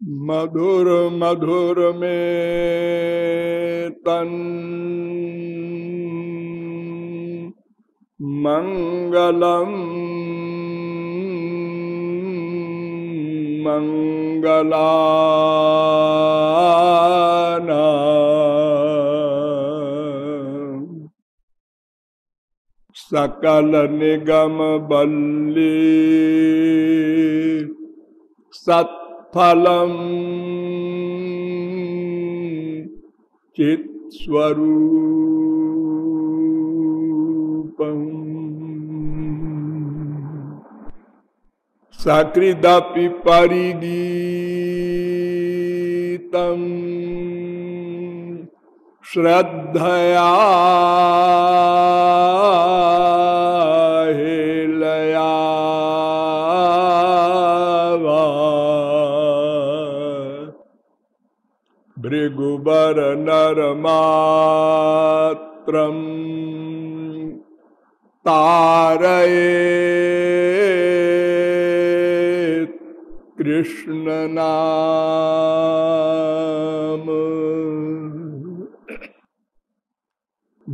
मधुर मधुर में तन मंगलम मंगला सकल निगम बल्ली सत फलम। चित्स्वरूपम्। सकृदपि परिगीतम्। श्रद्धया भृगुबर नरमात्रम् तारये कृष्णनाम।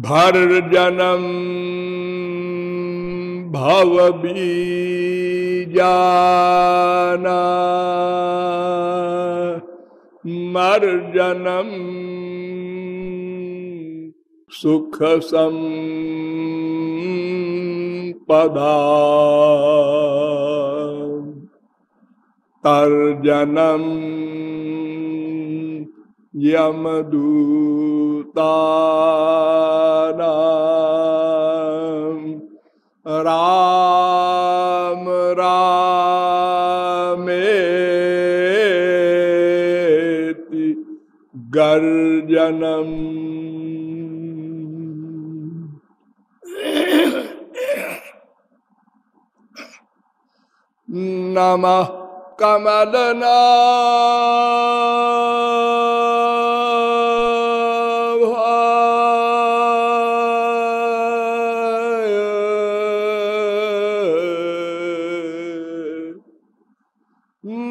भर्जनम भवबीजाना मर्जनम सुख संपदा। तर्जनम यमदूता राम रामे। गर्जनम। नमः कमलना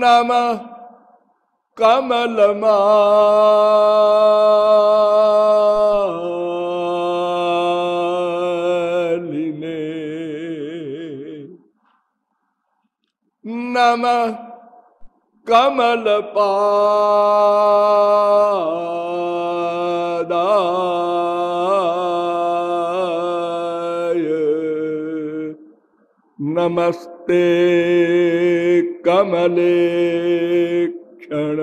नमः कमलमा नम कमल नमस्ते कमले। क्षण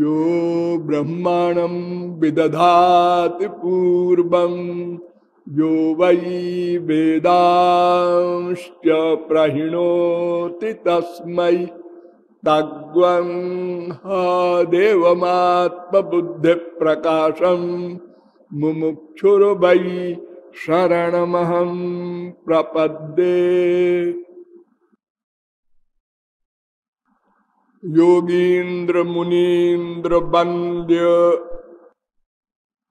यो ब्रह्मांडम विदधाति पूर्वम यो वै वेदांश्च प्रहिणोति तस्मै। तग्वं देवमात्मबुद्धिप्रकाशं मुमुक्षुर्वै शरणमहं प्रपद्ये। योगीन्द्र मुनीन्द्र वन्द्य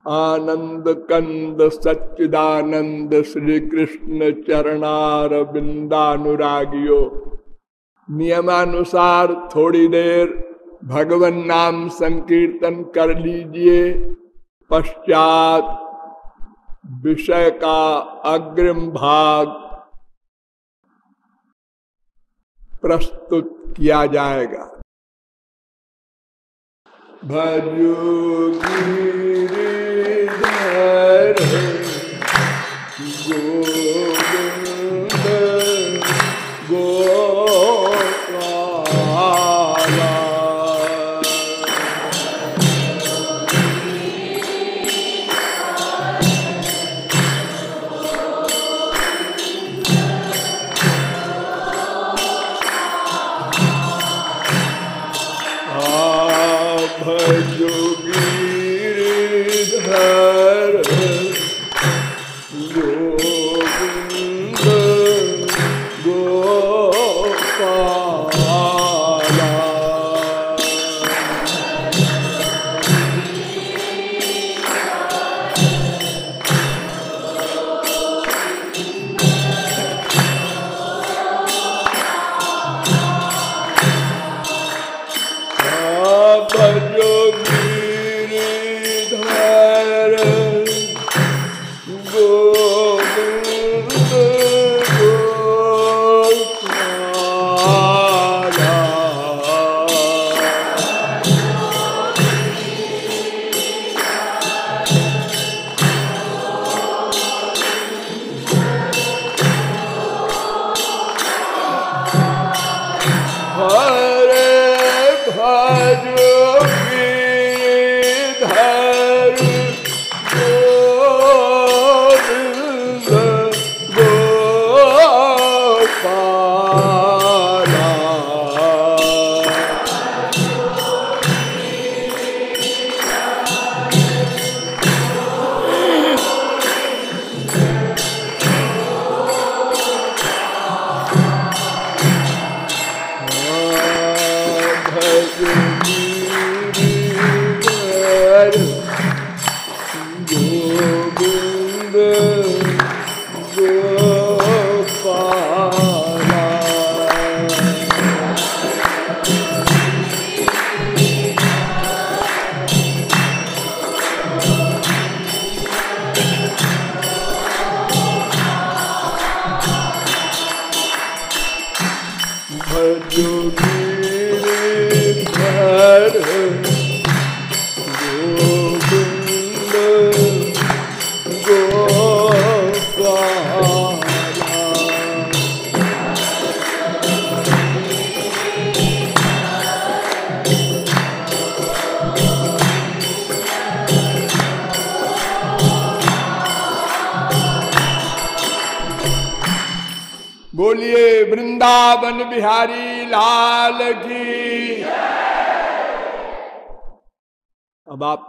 आनंद कंद सच्चिदानंद श्री कृष्ण चरणार बिंदानुरागियो नियमानुसार थोड़ी देर भगवान नाम संकीर्तन कर लीजिए, पश्चात विषय का अग्रिम भाग प्रस्तुत किया जाएगा। भजोगी वृंदावन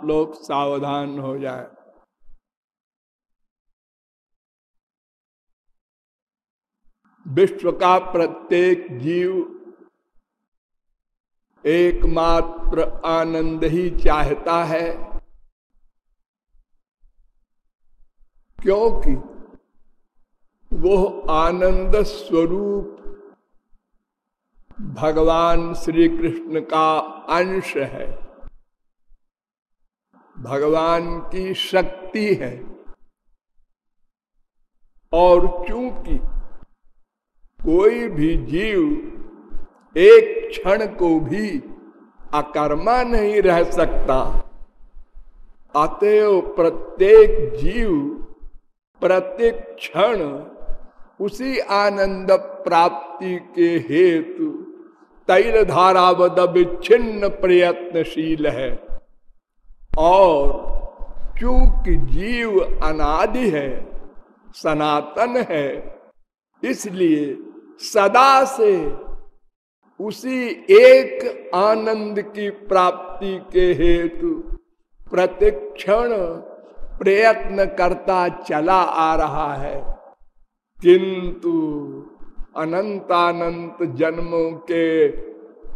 लोग सावधान हो जाए। विश्व का प्रत्येक जीव एकमात्र आनंद ही चाहता है। क्योंकि वो आनंद स्वरूप भगवान श्री कृष्ण का अंश है। भगवान की शक्ति है। और चूँकि कोई भी जीव एक क्षण को भी अकर्मा नहीं रह सकता, अतएव प्रत्येक जीव प्रत्येक क्षण उसी आनंद प्राप्ति के हेतु तैल धारावद विच्छिन्न प्रयत्नशील है। और चूँकि जीव अनादि है, सनातन है, इसलिए सदा से उसी एक आनंद की प्राप्ति के हेतु प्रतिक्षण प्रयत्न करता चला आ रहा है। किंतु अनंतानंत जन्मों के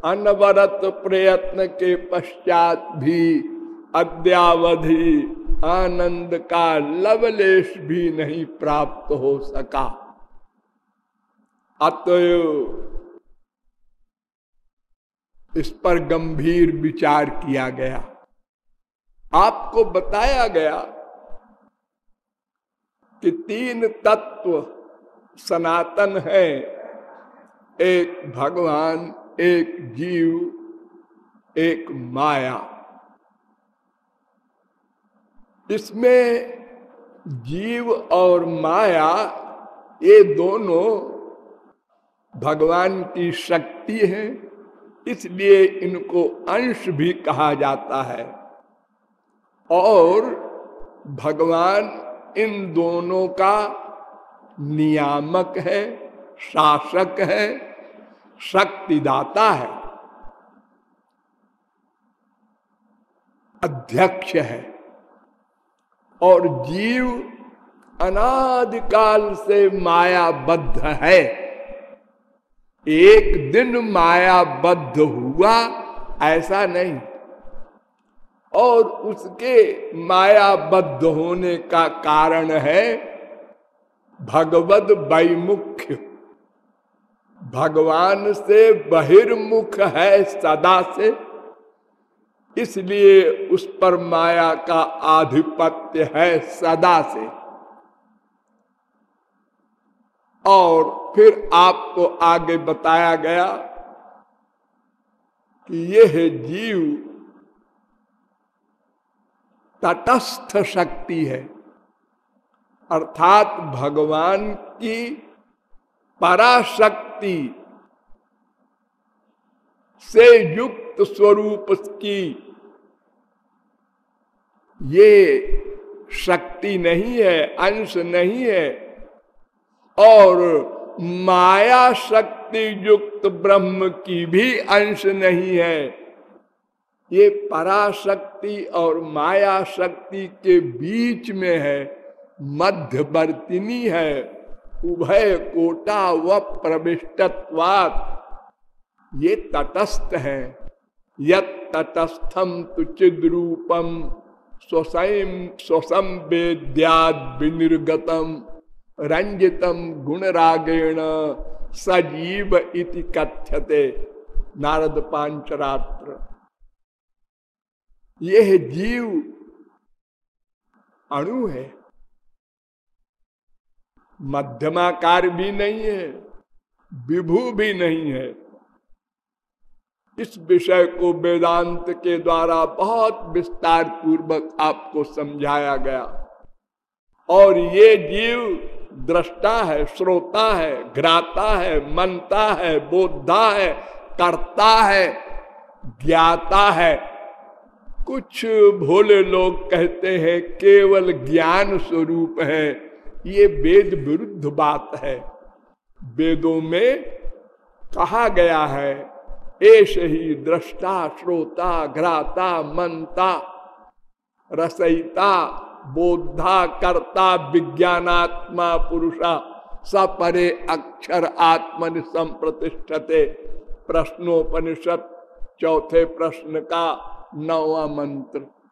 अनवरत प्रयत्न के पश्चात भी अद्यावधि आनंद का लवलेश भी नहीं प्राप्त हो सका। अतएव इस पर गंभीर विचार किया गया। आपको बताया गया कि तीन तत्व सनातन है। एक भगवान, एक जीव, एक माया। इसमें जीव और माया, ये दोनों भगवान की शक्ति है, इसलिए इनको अंश भी कहा जाता है। और भगवान इन दोनों का नियामक है, शासक है, शक्तिदाता है, अध्यक्ष है। और जीव अनादिकाल से मायाबद्ध है। एक दिन मायाबद्ध हुआ, ऐसा नहीं। और उसके मायाबद्ध होने का कारण है भगवत वैमुख्य। भगवान से बहिर्मुख है सदा से। इसलिए उस पर माया का आधिपत्य है सदा से। और फिर आपको आगे बताया गया कि यह जीव तटस्थ शक्ति है। अर्थात भगवान की पराशक्ति से युक्त स्वरूप की ये शक्ति नहीं है, अंश नहीं है, और माया शक्ति युक्त ब्रह्म की भी अंश नहीं है। ये पराशक्ति और माया शक्ति के बीच में है, मध्यवर्तिनी है, उभय कोटा व प्रविष्टत्वात। ये तटस्थ है। यत तटस्थम तुचिद रूपम स्वसम स्वसम वेद्याद विनिर्गतम रंजितम गुणरागेण सजीव इति कथ्यते नारद पांचरात्र यह जीव अणु है। मध्यमाकार भी नहीं है, विभू भी नहीं है। इस विषय को वेदांत के द्वारा बहुत विस्तार पूर्वक आपको समझाया गया। और ये जीव दृष्टा है, श्रोता है घ्राता है, मनता है बोधा है, करता है, ज्ञाता है। कुछ भोले लोग कहते हैं, केवल ज्ञान स्वरूप है। ये वेद विरुद्ध बात है। वेदों में कहा गया है ऐश ही दृष्टा श्रोता, घ्राता मनता रसयिता बोधा कर्ता, विज्ञानात्मा, पुरुषा, सपरे, अक्षर, आत्मनि संप्रतिष्ठते। प्रश्नोपनिषद चौथे प्रश्न का नवा मंत्र।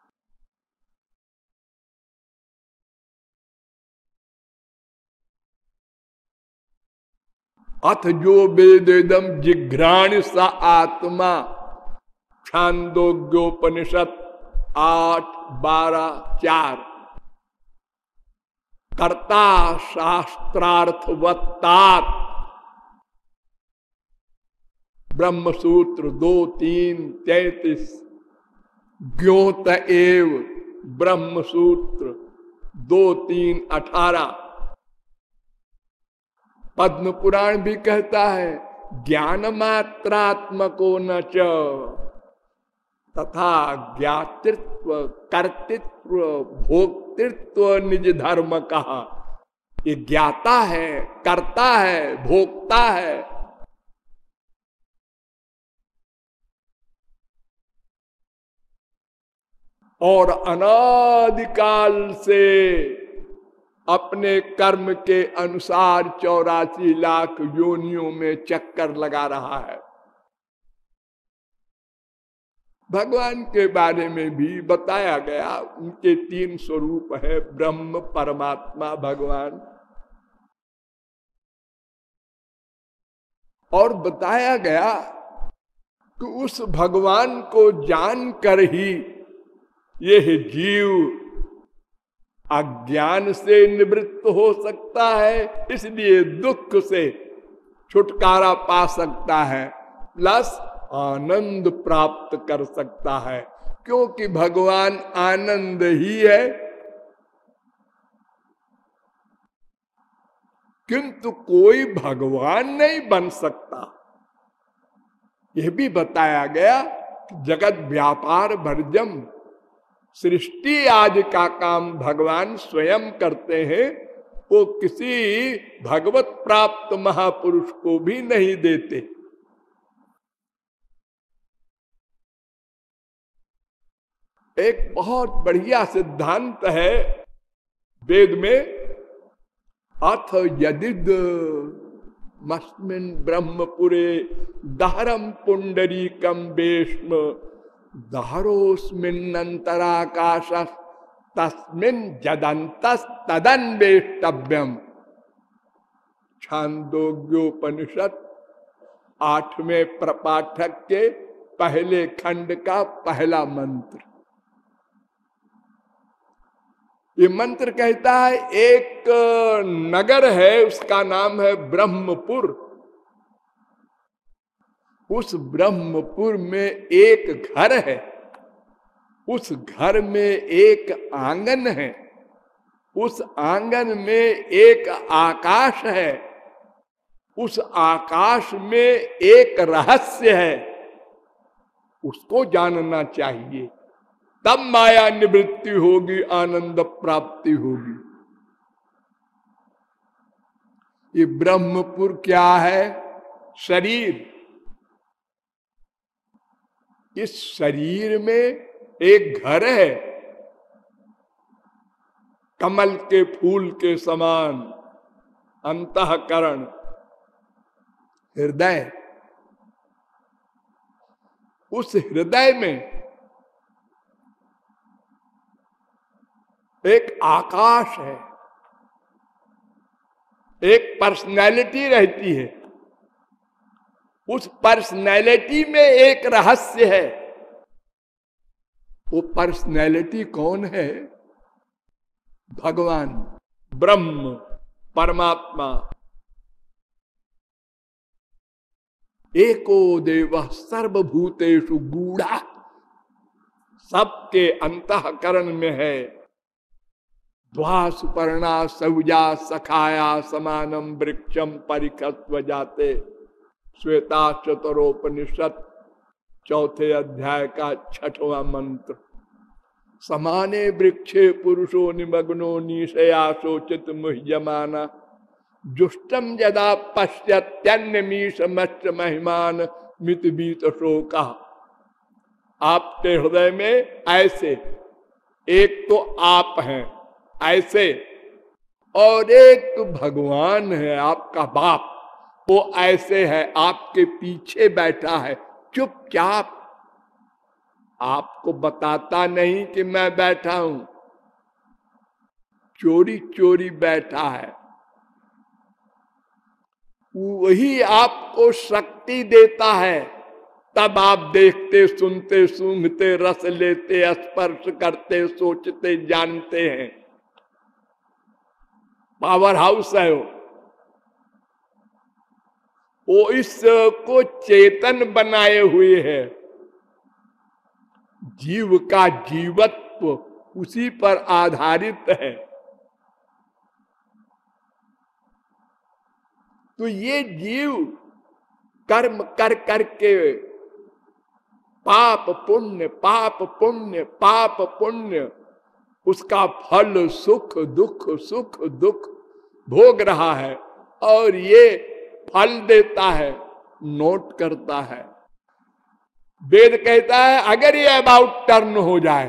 अथ जो वेदम जिघ्राण सा आत्मा। छांदोग्योपनिषद आठ, बारह, चार। कर्ता शास्त्रार्थवत्तात। ब्रह्म सूत्र दो, तीन, तैतीस। ज्ञोत एव ब्रह्म सूत्र दो, तीन, अठारह। पद्म पुराण भी कहता है, ज्ञान मात्रात्मको न तथा ज्ञातृत्व, कर्तृत्व, भोक्तृत्व निज धर्म कहा। ये ज्ञाता है, करता है भोगता है। और अनादिकाल से अपने कर्म के अनुसार चौरासी लाख योनियों में चक्कर लगा रहा है। भगवान के बारे में भी बताया गया, उनके तीन स्वरूप है, ब्रह्म, परमात्मा, भगवान। और बताया गया कि उस भगवान को जानकर ही यह जीव अज्ञान से निवृत्त हो सकता है, इसलिए दुख से छुटकारा पा सकता है प्लस आनंद प्राप्त कर सकता है। क्योंकि भगवान आनंद ही है। किंतु कोई भगवान नहीं बन सकता। यह भी बताया गया जगत व्यापार भरजम सृष्टि आज का काम भगवान स्वयं करते हैं, वो किसी भगवत प्राप्त महापुरुष को भी नहीं देते। एक बहुत बढ़िया सिद्धांत है वेद में, अथ यदिद मस्मिन ब्रह्मपुरे दहरम पुंडरी कम बेष्म दहरोस्मिन्नतराकाश तस्मिन जदंत तदन्वेष्टव्यम छांदोग्योपनिषद आठवें प्रपाठक के पहले खंड का पहला मंत्र। ये मंत्र कहता है, एक नगर है, उसका नाम है ब्रह्मपुर। उस ब्रह्मपुर में एक घर है, उस घर में एक आँगन है, उस आँगन में एक आकाश है, उस आकाश में एक रहस्य है। उसको जानना चाहिए, तब माया निवृत्ति होगी, आनंद प्राप्ति होगी। ये ब्रह्मपुर क्या है? शरीर। इस शरीर में एक घर है। कमल के फूल के समान अंतकरण, हृदय। उस हृदय में एक आकाश है, एक पर्सनैलिटी रहती है। उस पर्सनैलिटी में एक रहस्य है। वो पर्सनैलिटी कौन है? भगवान, ब्रह्म, परमात्मा। एको देव सर्वभूतेषु गूढ़ा सबके अंतकरण में है। द्वा सुपर्णा सौजा सखाया समानम वृक्षम परिखत्व जाते। श्वेता चतुरोपनिषद चौथे अध्याय का छठवा मंत्र। समाने वृक्षे पुरुषो निमग्नो निशया शोचित मुह्यमाना जुष्टम जदा पश्यत्यन्य मीश महिमान मित बीत शोका। आपके हृदय में ऐसे, एक तो आप हैं, ऐसे, और एक भगवान है आपका बाप। वो ऐसे है, आपके पीछे बैठा है। चुपचाप। आपको बताता नहीं कि मैं बैठा हूँ। चोरी चोरी बैठा है। वही आपको शक्ति देता है। तब आप देखते, सुनते, सूंघते, रस लेते, स्पर्श करते, सोचते, जानते हैं। पावर हाउस है वो। वो इसको चेतन बनाए हुए है। जीव का जीवत्व उसी पर आधारित है। तो ये जीव कर्म कर करके पाप पुण्य पाप पुण्य पाप पुण्य, उसका फल सुख, दुख सुख, दुख भोग रहा है। और ये फल देता है, नोट करता है। वेद कहता है, अगर ये अबाउट टर्न हो जाए,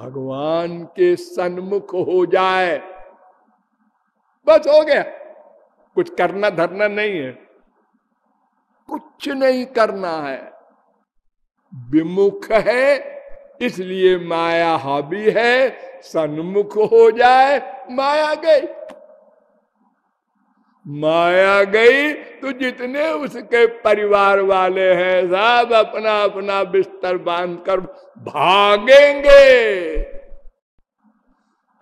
भगवान के सन्मुख हो जाए। बस हो गया। कुछ करना धरना नहीं है। कुछ नहीं करना है। विमुख है, इसलिए माया हावी है। सन्मुख हो जाए, माया गई। माया गई तो जितने उसके परिवार वाले हैं, सब अपना अपना बिस्तर बाँध कर भागेंगे।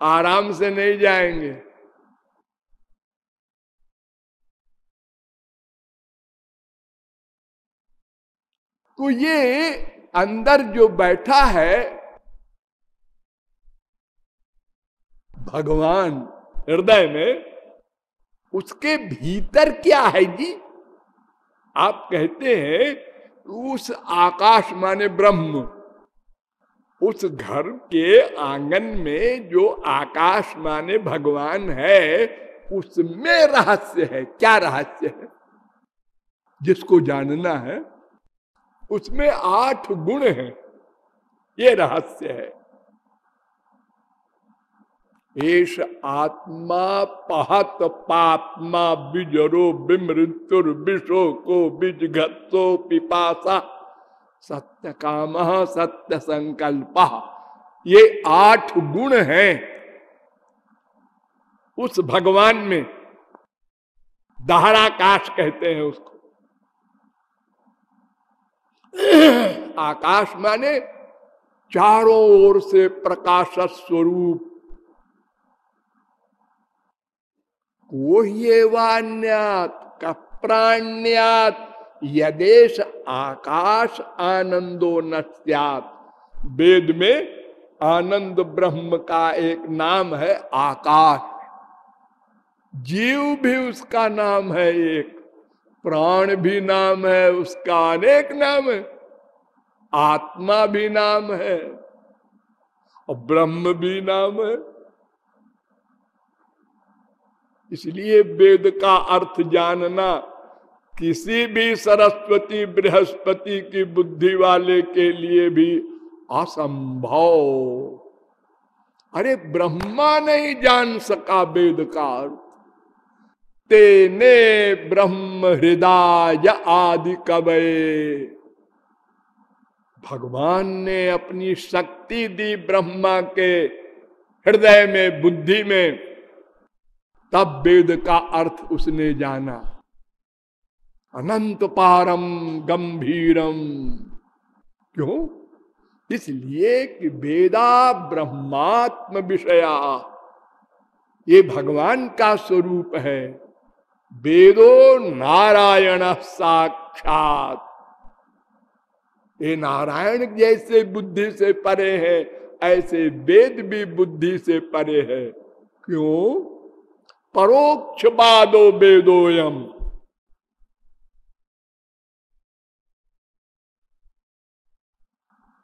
आराम से नहीं जाएँगे। तो ये अंदर जो बैठा है, भगवान, हृदय में उसके भीतर क्या है जी? आप कहते हैं, उस आकाश माने ब्रह्म। उस घर के आँगन में जो आकाश माने भगवान है, उसमें रहस्य है। क्या रहस्य है? जिसको जानना है, उसमें आठ गुण हैं। ये रहस्य है। आत्मा पहत पापमा बिजरो विमृत्युर विशो को बिज घत्तो पिपासा। सत्य काम सत्य संकल्प ये आठ गुण हैं। उस भगवान में दहराकाश कहते हैं उसको। आकाश माने चारों ओर से प्रकाश स्वरूप कप्राण्यात, यदेश आकाश आनंदो न वेद में आनंद ब्रह्म का एक नाम है आकाश। जीव भी उसका नाम है एक, प्राण भी नाम है, उसका अनेक नाम है, आत्मा भी नाम है, और ब्रह्म भी नाम है। इसलिए वेद का अर्थ जानना, किसी भी सरस्वती, बृहस्पति की बुद्धि वाले के लिए भी असंभव। अरे ब्रह्मा नहीं जान सका वेद का अर्थ। तेने ब्रह्म हृदय आदि कवय। भगवान ने अपनी शक्ति दी ब्रह्मा के हृदय में, बुद्धि में। तब वेद का अर्थ उसने जाना। अनंत पारम गंभीरम। क्यों? इसलिए कि वेदा ब्रह्मात्म विषया। ये भगवान का स्वरूप है। वेदो नारायण साक्षात। ये नारायण जैसे बुद्धि से परे है, ऐसे वेद भी बुद्धि से परे है। क्यों? परोक्ष बादो वेदोयम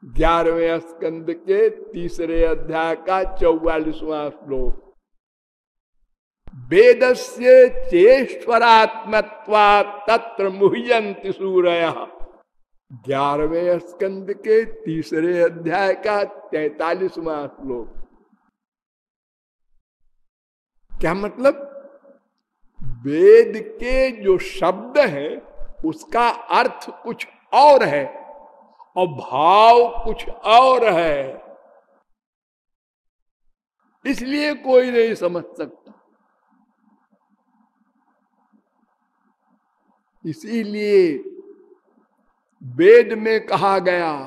ग्यारहवें स्कंद के तीसरे अध्याय का चौवालीसवां श्लोक। वेद से चेश्वरात्मत्वा तत्र मुह्यंति सूर्य। ग्यारहवें स्कंद के तीसरे अध्याय का तैतालीसवां श्लोक। क्या मतलब? वेद के जो शब्द है, उसका अर्थ कुछ और है, और भाव कुछ और है। इसलिए कोई नहीं समझ सकता। इसीलिए वेद में कहा गया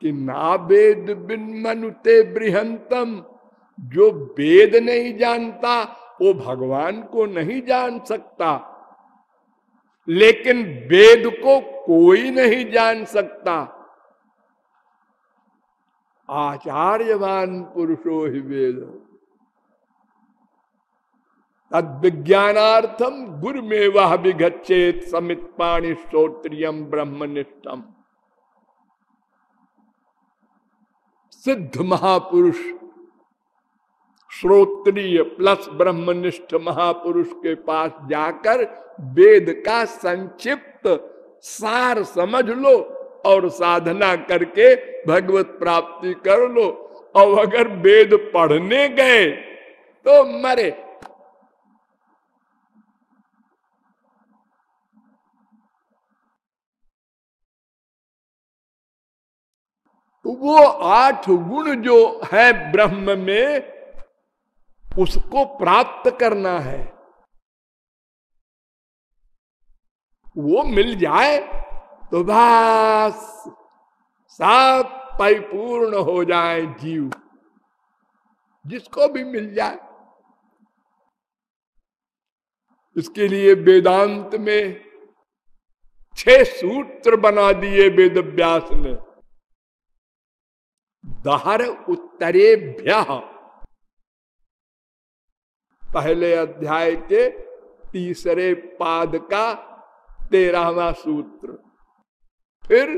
कि ना वेद बिन मनुते बृहंतम जो वेद नहीं जानता, वो भगवान को नहीं जान सकता। लेकिन वेद को कोई नहीं जान सकता। आचार्यवान पुरुषो ही वेद। तद विज्ञानार्थम गुरु में वह विघच्चेत समित पाणी श्रोत्रियम ब्रह्मनिष्ठम। सिद्ध महापुरुष श्रोत्रिय प्लस ब्रह्मनिष्ठ महापुरुष के पास जाकर वेद का संक्षिप्त सार समझ लो और साधना करके भगवत प्राप्ति कर लो। और अगर वेद पढ़ने गए तो मरे। तो वो आठ गुण जो है ब्रह्म में उसको प्राप्त करना है। वो मिल जाए तो बस, सब परिपूर्ण हो जाए जीव। जिसको भी मिल जाए। इसके लिए वेदांत में छह सूत्र बना दिए वेद व्यास ने। दहर उत्तरेभ्य। पहले अध्याय के तीसरे पाद का तेरहवा सूत्र। फिर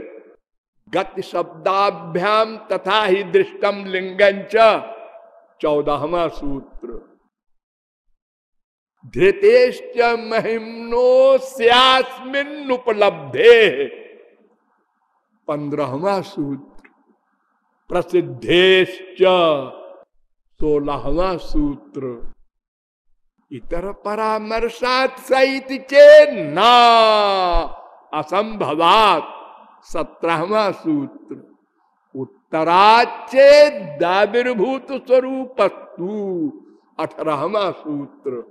गति शब्दाभ्याम तथा ही दृष्टम लिंगन चौदहवा सूत्र। धृतेश्च महिमनो सियास्मिन उपलब्धे पंद्रहवा सूत्र। प्रसिद्धेश्च सोलहवा सूत्र। इतर परामर्शात सहित चे ना असंभवात। सत्रहवा सूत्र। उत्तराचे दाविर्भूत स्वरूपस्तु अठारहवा सूत्र।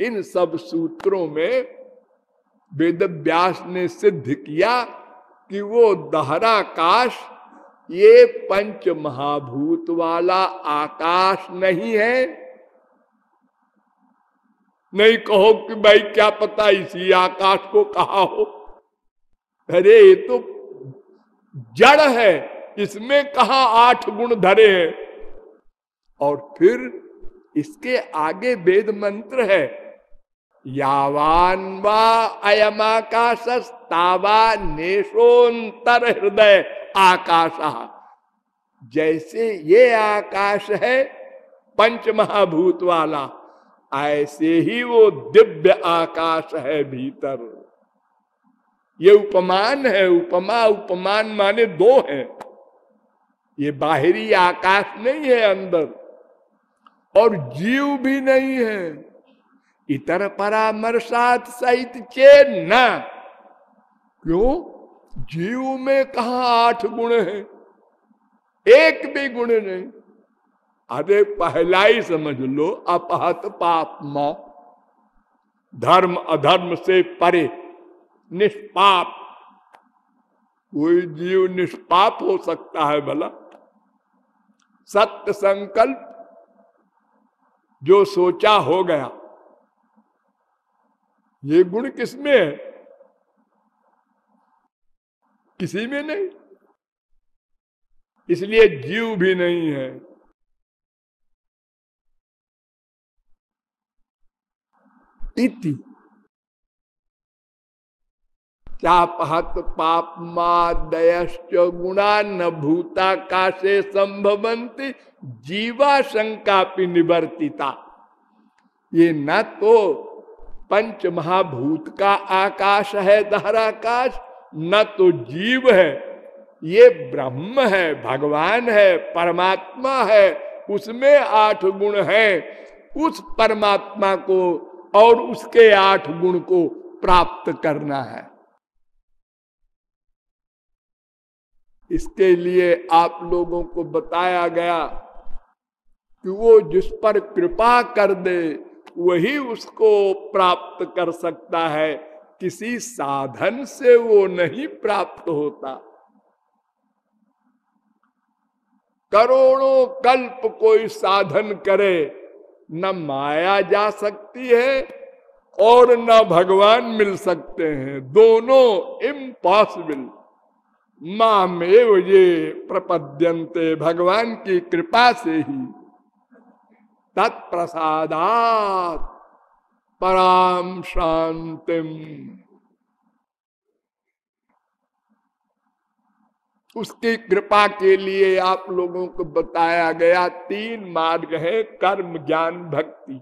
इन सब सूत्रों में वेद व्यास ने सिद्ध किया कि वो दहराकाश, ये पंच महाभूत वाला आकाश नहीं है। नहीं कहो कि भाई क्या पता इसी आकाश को कहा हो। अरे, ये तो जड़ है, इसमें कहा आठ गुण धरे हैं। और फिर इसके आगे वेद मंत्र है, यावान वा अयमाकाशस्तावा नेशोन्तर हृदय आकाश। जैसे ये आकाश है पंच महाभूत वाला ऐसे ही वो दिव्य आकाश है भीतर। ये उपमान है, उपमा, उपमान माने दो है। ये बाहरी आकाश नहीं है अंदर, और जीव भी नहीं है। इतर परामर्शात सहित चेन न क्यों? जीव में कहा आठ गुण है? एक भी गुण नहीं। अरे पहला ही समझ लो, अपहत पाप म। धर्म अधर्म से परे, निष्पाप। कोई जीव निष्पाप हो सकता है भला। सत्य संकल्प जो सोचा हो गया। ये गुण किसमें है? किसी में नहीं। इसलिए जीव भी नहीं है। इति। चापहत पाप दयश्च गुणा न भूता काशे संभवंती जीवा शंका निवर्तिता। ये न तो पंच महाभूत का आकाश है दहराकाश न तो जीव है। ये ब्रह्म है, भगवान है, परमात्मा है, उसमें आठ गुण है। उस परमात्मा को और उसके आठ गुण को प्राप्त करना है। इसके लिए आप लोगों को बताया गया कि वो जिस पर कृपा कर दे, वही उसको प्राप्त कर सकता है। किसी साधन से वो नहीं प्राप्त होता। करोड़ों कल्प कोई साधन करे न माया जा सकती है और न भगवान मिल सकते हैं। दोनों इम्पॉसिबल मामेव ये प्रपद्यंते भगवान की कृपा से ही। तत्प्रसादात। पराम शांतिम उसकी कृपा के लिए आप लोगों को बताया गया तीन मार्ग है, कर्म, ज्ञान, भक्ति।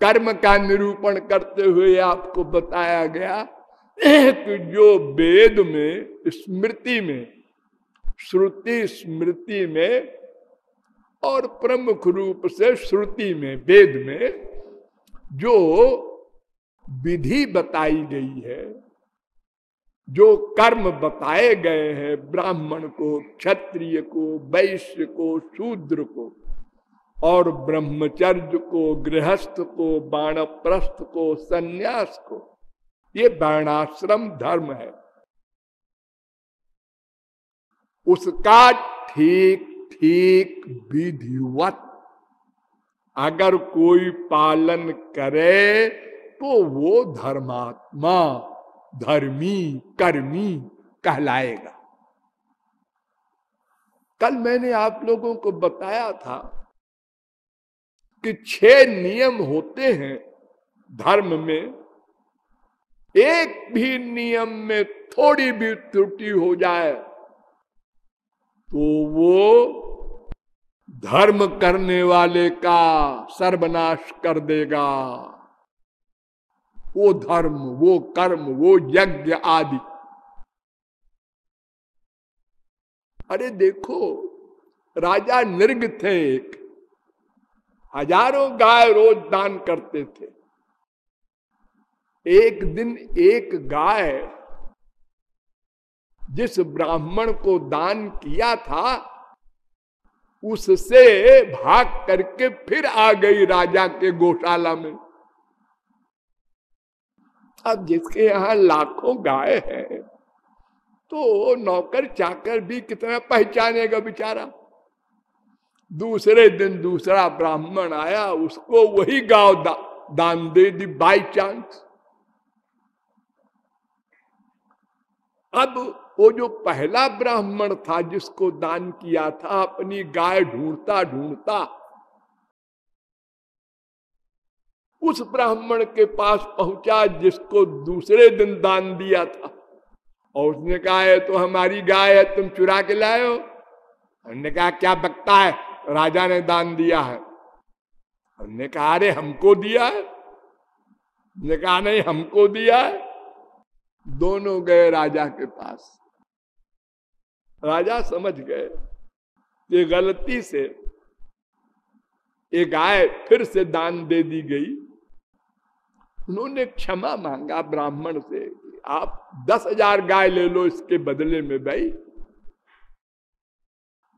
कर्म का निरूपण करते हुए आपको बताया गया तो जो वेद में, स्मृति में, श्रुति स्मृति में और प्रमुख रूप से श्रुति में, वेद में जो विधि बताई गई है जो कर्म बताए गए हैं, ब्राह्मण को, क्षत्रिय को, वैश्य को, शूद्र को, और ब्रह्मचर्य को, गृहस्थ को, बाणप्रस्थ को, सन्यास को, ये वर्णाश्रम धर्म है। उसका ठीक ठीक विधिवत अगर कोई पालन करे तो वो धर्मात्मा धर्मी कर्मी कहलाएगा। कल मैंने आप लोगों को बताया था कि छह नियम होते हैं धर्म में। एक भी नियम में थोड़ी भी त्रुटि हो जाए तो वो धर्म करने वाले का सर्वनाश कर देगा। वो धर्म, वो कर्म, वो यज्ञ आदि। अरे देखो, राजा निर्ग थे एक। हज़ारों गाय रोज दान करते थे। एक दिन एक गाय जिस ब्राह्मण को दान किया था, उससे भाग करके फिर आ गई राजा के गौशाला में। अब जिसके यहाँ लाखों गाय है तो नौकर चाकर भी कितना पहचानेगा बेचारा? दूसरे दिन दूसरा ब्राह्मण आया उसको वही गाँव दा, दान दे दी बाई चांस अब वो जो पहला ब्राह्मण था जिसको दान किया था अपनी गाय ढूंढता ढूंढता उस ब्राह्मण के पास पहुँचा जिसको दूसरे दिन दान दिया था। और उसने कहा है तो हमारी गाय है, तुम चुरा के लाए हो हमने कहा, क्या बकता है? राजा ने दान दिया है। हमने कहा, अरे, हमको दिया है। ने कहा, नहीं, हमको दिया है। दोनों गए राजा के पास। राजा समझ गए ये गलती से एक गाय फिर से दान दे दी गई। उन्होंने क्षमा मांगा ब्राह्मण से आप दस हज़ार गाय ले लो इसके बदले में भाई।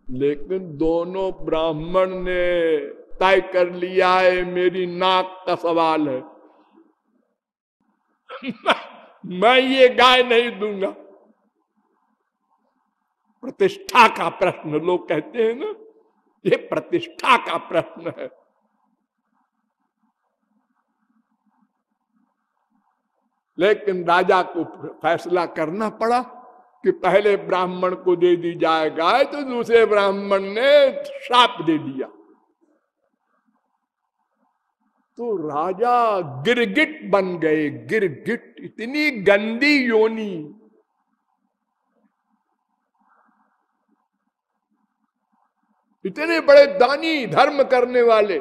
लेकिन दोनों ब्राह्मण ने तय कर लिया है, मेरी नाक का सवाल है। मैं ये गाय नहीं दूँगा। प्रतिष्ठा का प्रश्न, लोग कहते हैं ना, ये प्रतिष्ठा का प्रश्न है। लेकिन राजा को फैसला करना पड़ा कि पहले ब्राह्मण को दे दी जाए गाय तो दूसरे ब्राह्मण ने श्राप दे दिया। तो राजा गिरगिट बन गए। गिरगिट इतनी गंदी योनी। इतने बड़े दानी धर्म करने वाले।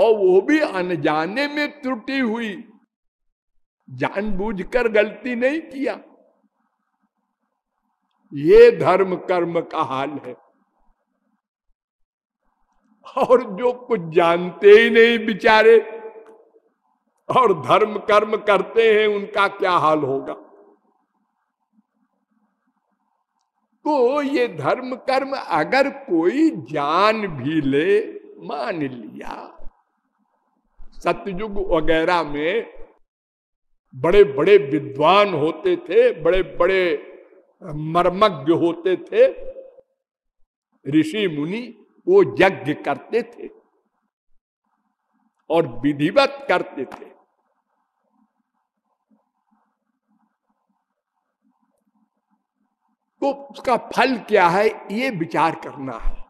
और वो भी अनजाने में त्रुटि हुई। जानबूझकर गलती नहीं किया। ये धर्म कर्म का हाल है। और जो कुछ जानते ही नहीं बिचारे, और धर्म कर्म करते हैं, उनका क्या हाल होगा? तो ये धर्म कर्म अगर कोई जान भी ले, मान लिया सतयुग वगैरह में बड़े बड़े विद्वान होते थे बड़े बड़े मर्मज्ञ होते थे। ऋषि मुनि वो यज्ञ करते थे और विधिवत करते थे। तो उसका फल क्या है, ये विचार करना है।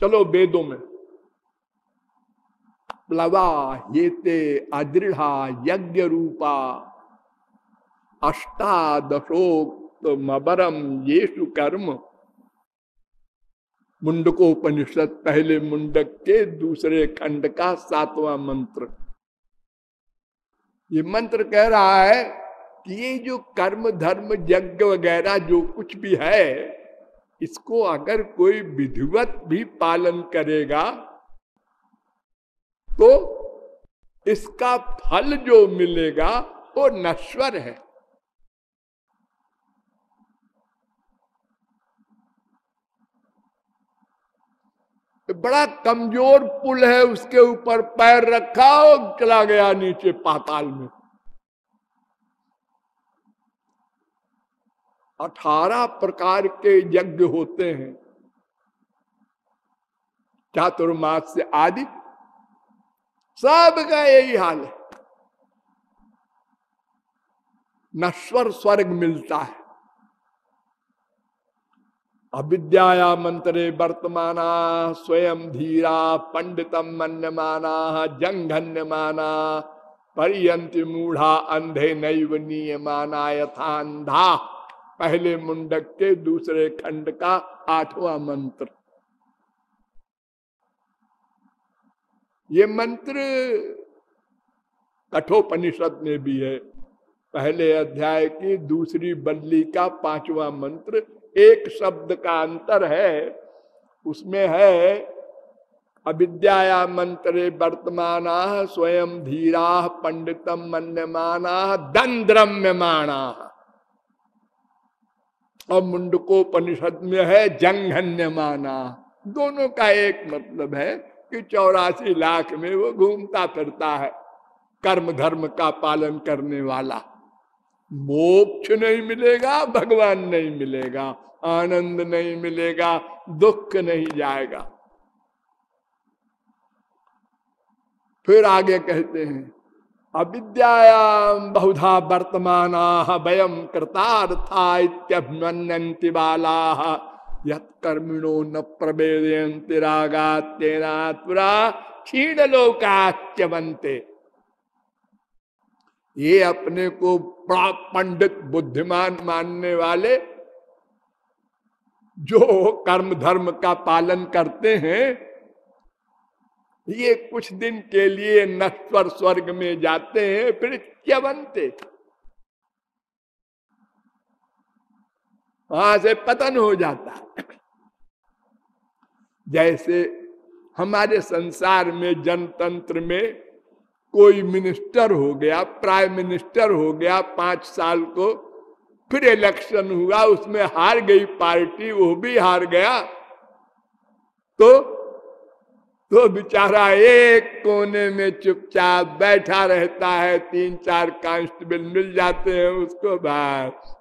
चलो वेदों में। प्लवा हेते अदृढ़ा यज्ञ रूपा अष्टादशोक्त मबरम येषु कर्म। मुंडकोपनिषद पहले मुंडक के दूसरे खंड का सातवां मंत्र। ये मंत्र कह रहा है कि ये जो कर्म, धर्म, यज्ञ वगैरह जो कुछ भी है, इसको अगर कोई विधिवत भी पालन करेगा तो इसका फल जो मिलेगा वो नश्वर है। बड़ा कमज़ोर पुल है, उसके ऊपर पैर रखा और चला गया नीचे पाताल में। अठारह प्रकार के यज्ञ होते हैं। चातुर्मास से आदि सबका यही हाल है। नश्वर स्वर्ग मिलता है। अविद्या मंत्रे वर्तमान स्वयं धीरा पंडितम मन्यमाना जंघन्यमाना परियंत मूढ़ा अंधे नैव नियमाना यथांधा पहले मुंडक के दूसरे खंड का आठवां मंत्र। ये मंत्र कठोपनिषद में भी है। पहले अध्याय की दूसरी बल्ली का पांचवा मंत्र एक शब्द का अंतर है। उसमें है अविद्या मंत्रे वर्तमान स्वयं धीरा पंडितम मन्यमाना दंद्रम्यमाणा। और मुंडकोपनिषद में है जंघन्य माना दोनों का एक मतलब है कि चौरासी लाख में वो घूमता फिरता है, कर्म धर्म का पालन करने वाला। मोक्ष नहीं मिलेगा, भगवान नहीं मिलेगा, आनंद नहीं मिलेगा, दुख नहीं जाएगा। फिर आगे कहते हैं अविद्यायाम बहुधा वर्तमान वयम कृतार्था इत्यभिमन्यंति बाला। यत्कर्मिणो न प्रवेदयंति रागात्यनात्रा क्षीण लोकाच्यवंते ये अपने को बड़ा पंडित बुद्धिमान मानने वाले जो कर्म धर्म का पालन करते हैं, ये कुछ दिन के लिए नश्वर स्वर्ग में जाते हैं, फिर क्या बनते वहाँ से पतन हो जाता है। जैसे हमारे संसार में, जनतंत्र में कोई मिनिस्टर हो गया प्राइम मिनिस्टर हो गया, पाँच साल को फिर इलेक्शन हुआ, उसमें हार गई पार्टी वो भी हार गया। तो तो बेचारा एक कोने में चुपचाप बैठा रहता है, तीन चार कांस्टेबल मिल जाते हैं उसको, बस।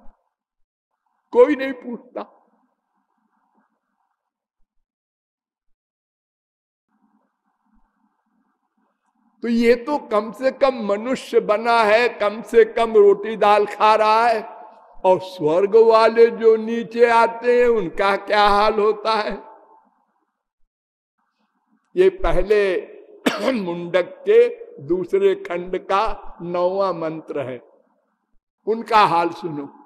कोई नहीं पूछता। तो ये तो कम से कम मनुष्य बना है, कम से कम रोटी दाल खा रहा है, और स्वर्ग वाले जो नीचे आते हैं, उनका क्या हाल होता है? ये पहले मुंडक के दूसरे खंड का नौवा मंत्र है। उनका हाल सुनो।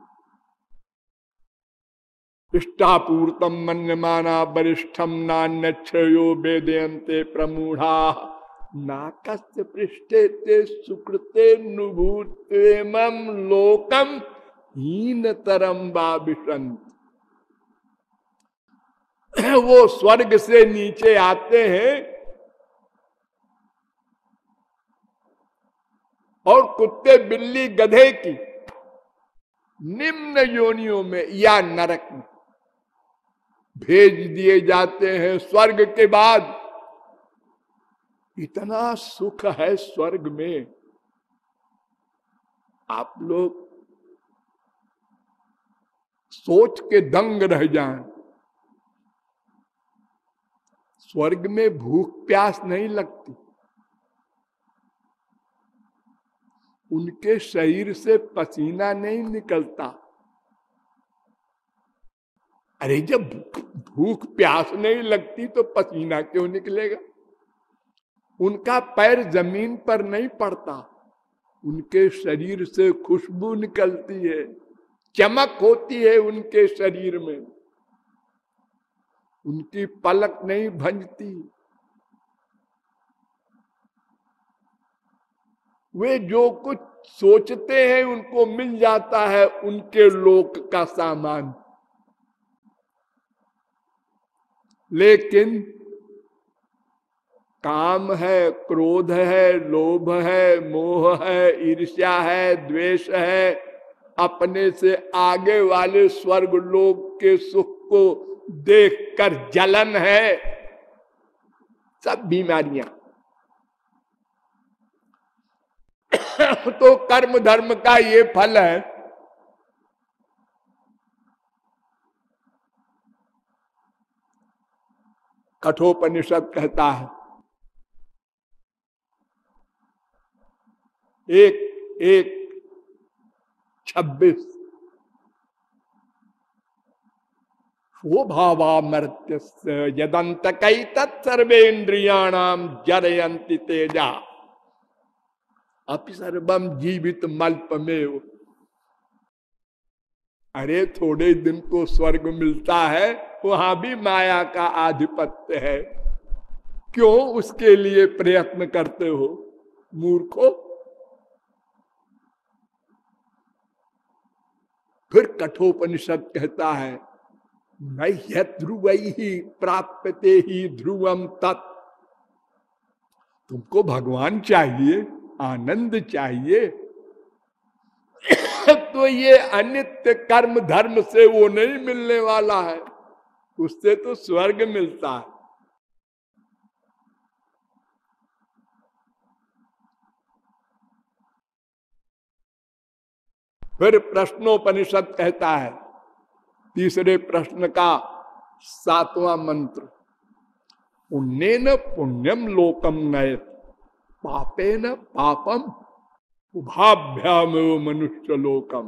इष्टापूर्तम मन्यमाना वरिष्ठम नान्यो वेदयंते प्रमूढ़ा। नाकस्य पृष्ठे ते सुकृते नुभूत लोकम हीन तरम वो स्वर्ग से नीचे आते हैं और कुत्ते बिल्ली गधे की निम्न योनियों में या नरक में। भेज दिए जाते हैं स्वर्ग के बाद। इतना सुख है स्वर्ग में। आप लोग सोच के दंग रह जाएँ। स्वर्ग में भूख प्यास नहीं लगती। उनके शरीर से पसीना नहीं निकलता। अरे जब भूख प्यास नहीं लगती तो पसीना क्यों निकलेगा? उनका पैर ज़मीन पर नहीं पड़ता। उनके शरीर से खुशबू निकलती है, चमक होती है उनके शरीर में। उनकी पलक नहीं भंजती। वे जो कुछ सोचते हैं उनको मिल जाता है उनके लोक का सामान। लेकिन काम है, क्रोध है, लोभ है, मोह है, ईर्ष्या है, द्वेष है, अपने से आगे वाले स्वर्ग लोग के सुख को देखकर जलन है। सब बीमारियाँ। तो कर्म धर्म का ये फल है कठोपनिषद कहता है। एक एक, छब्बीस। कई तत्सर्वे तत्सर्वेन्द्रियाणाम जरयंती तेजा। सर्वम जीवित मल्प में अरे थोड़े दिन को स्वर्ग मिलता है, वहाँ भी माया का आधिपत्य है। क्यों उसके लिए प्रयत्न करते हो, मूर्खो? फिर कठोपनिषद कहता है नहीं ध्रुव ही प्राप्यते ही ध्रुवम तत्। तुमको भगवान चाहिए, आनंद चाहिए। तो ये अनित्य कर्म धर्म से वो नहीं मिलने वाला है। उससे तो स्वर्ग मिलता है। फिर प्रश्नोपनिषद कहता है, तीसरे प्रश्न का सातवां मंत्र पुण्य न पुण्यम लोकम नए पापे न पापम उभाभ्याम मनुष्य लोकम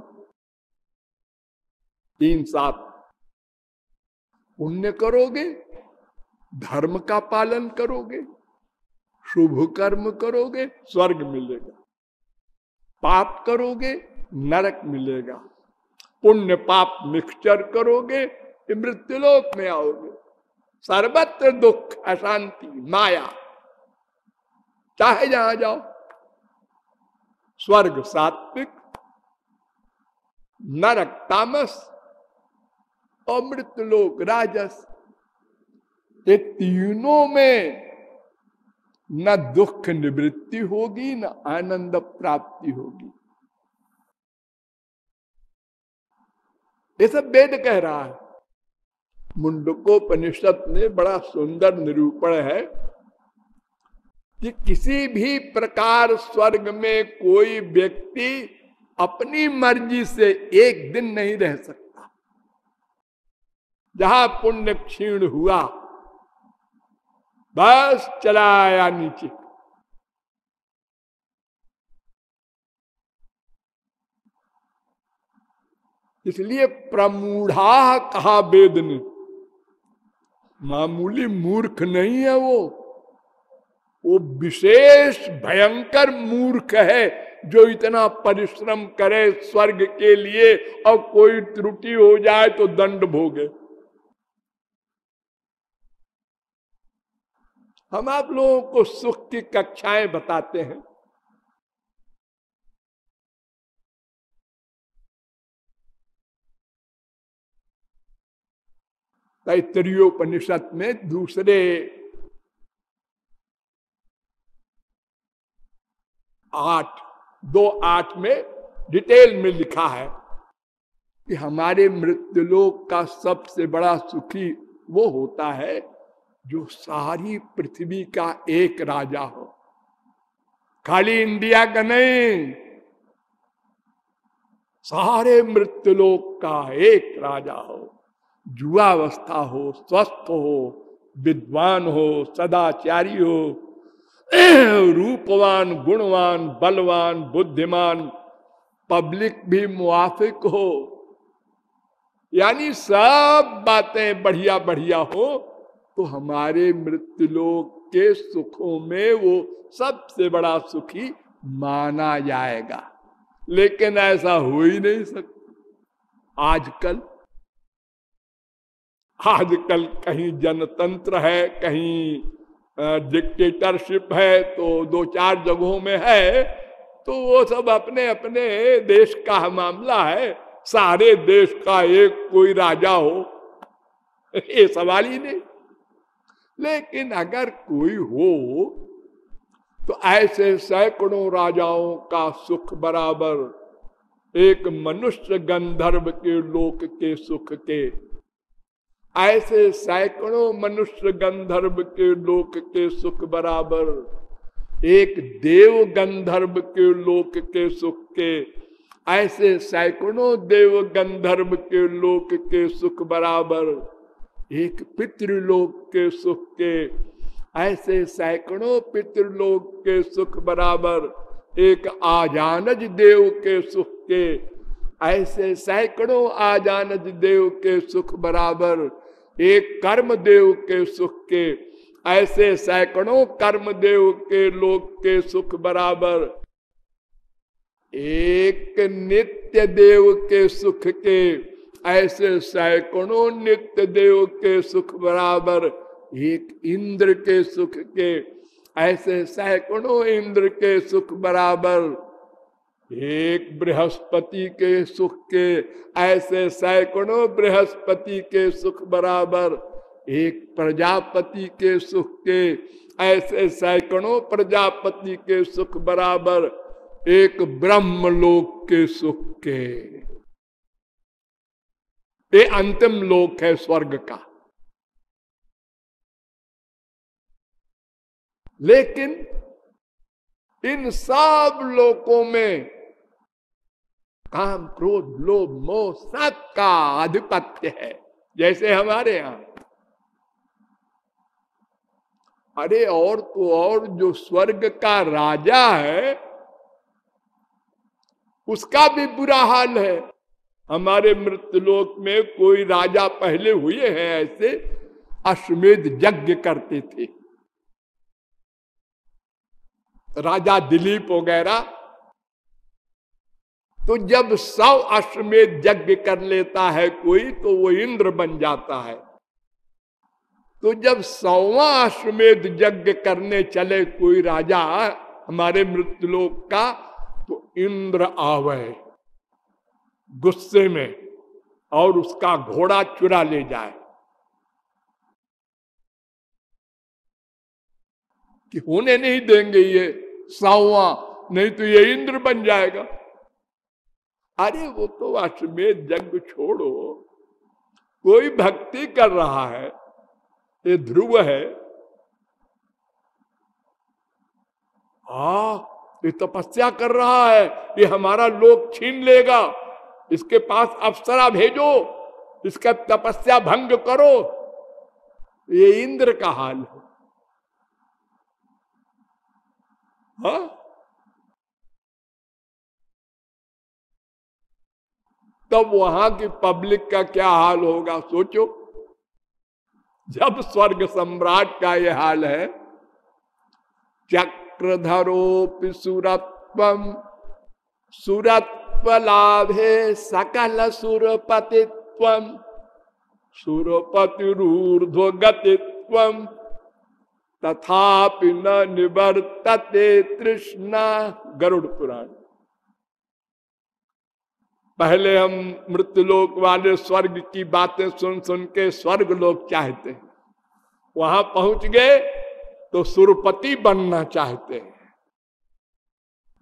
तीन सात। पुण्य करोगे, धर्म का पालन करोगे, शुभ कर्म करोगे, स्वर्ग मिलेगा। पाप करोगे, नरक मिलेगा। पुण्य पाप मिक्सचर करोगे मृत्युलोक में आओगे। सर्वत्र दुख, अशांति, माया। चाहे जहाँ जाओ स्वर्ग सात्विक नरक तामस और मृत्युलोक राजस। ये तीनों में न दुख निवृत्ति होगी, न आनंद प्राप्ति होगी। ये सब वेद कह रहा है। मुंडकोपनिषद में बड़ा सुंदर निरूपण है। कि किसी भी प्रकार स्वर्ग में कोई व्यक्ति अपनी मर्ज़ी से एक दिन नहीं रह सकता। जहाँ पुण्य क्षीण हुआ, बस चला आया नीचे। इसलिए प्रमूढ़ा कहा वेद ने, मामूली मूर्ख नहीं है वो। वो विशेष भयंकर मूर्ख है जो इतना परिश्रम करे स्वर्ग के लिए और कोई त्रुटि हो जाए तो दंड भोगे। हम आप लोगों को सुख की कक्षाएँ बताते हैं। तैतरीयोपनिषद में दूसरे आठ, दो आठ में डिटेल में लिखा है कि हमारे मृत्युलोक का सबसे बड़ा सुखी वो होता है जो सारी पृथ्वी का एक राजा हो। खाली इंडिया का नहीं, सारे मृत्युलोक का एक राजा हो। जुआवस्था हो, स्वस्थ हो, विद्वान हो, सदाचारी हो रूपवान, गुणवान, बलवान, बुद्धिमान, पब्लिक भी मुआफिक हो। यानी सब बातें बढ़िया बढ़िया हो तो हमारे मृत्युलोक के सुखों में वो सबसे बड़ा सुखी माना जाएगा। लेकिन ऐसा हो ही नहीं सकता। आजकल आजकल कहीं जनतंत्र है, कहीं डिक्टेटरशिप है तो दो चार जगहों में है तो वो सब अपने अपने देश का मामला है। सारे देश का एक कोई राजा हो, ये सवाल ही नहीं। लेकिन अगर कोई हो तो ऐसे सैकड़ों राजाओं का सुख बराबर, एक मनुष्य गंधर्व के लोक के सुख के ऐसे सैकड़ों मनुष्य गंधर्व के लोक के सुख बराबर, एक देव गंधर्व के लोक के सुख के, ऐसे सैकड़ों देव गंधर्व के लोक के सुख बराबर, एक पितृलोक के सुख के, ऐसे सैकड़ों पितृलोक के सुख बराबर, एक आजानज देव के सुख के, ऐसे सैकड़ों आजानज देव के सुख बराबर एक कर्म देव के सुख के, ऐसे सैकड़ों कर्म देव के लोक के सुख बराबर। एक नित्य देव के सुख के, ऐसे सैकड़ों नित्य देव के सुख बराबर। एक इंद्र के सुख के, ऐसे सैकड़ों इंद्र के सुख बराबर। एक बृहस्पति के सुख के ऐसे सैकड़ों बृहस्पति के सुख बराबर, एक प्रजापति के सुख के ऐसे सैकड़ों प्रजापति के सुख बराबर, एक ब्रह्मलोक के सुख के। ये अंतिम लोक है स्वर्ग का। लेकिन इन सब लोकों में काम, क्रोध, लोभ, मोह सबका आधिपत्य है, जैसे हमारे यहाँ। अरे, और तो और जो स्वर्ग का राजा है, उसका भी बुरा हाल है। हमारे मृतलोक में कोई राजा पहले हुए हैं ऐसे अश्वेध यज्ञ करते थे। राजा दिलीप वगैरह तो जब सौ अश्वमेध यज्ञ कर लेता है कोई तो वो इंद्र बन जाता है। तो जब सौवा अश्वमेध यज्ञ करने चले कोई राजा हमारे मृत्युलोक का तो इंद्र आवे गुस्से में और उसका घोड़ा चुरा ले जाए। कि होने नहीं देंगे ये सौवा, नहीं तो ये इंद्र बन जाएगा। अरे वो तो अश्वेध जग छोड़ो। कोई भक्ति कर रहा है, ये ध्रुव है। आ ये तपस्या कर रहा है, ये हमारा लोक छीन लेगा। इसके पास अप्सरा भेजो, इसका तपस्या भंग करो। ये इंद्र का हाल है। हा? तब वहाँ की पब्लिक का क्या हाल होगा, सोचो। जब स्वर्ग सम्राट का यह हाल है चक्रधरोपि सुरत्व सुरत्व लाभे सकल सुरपतित्व सुरपतिरूर्ध्व गतित्व तथापि न निवर्तते तृष्णा। गरुड़ पुराण। पहले हम मृत्युलोक वाले स्वर्ग की बातें सुन सुन के स्वर्ग लोग चाहते हैं। वहाँ पहुँच गए तो सुरपति बनना चाहते हैं।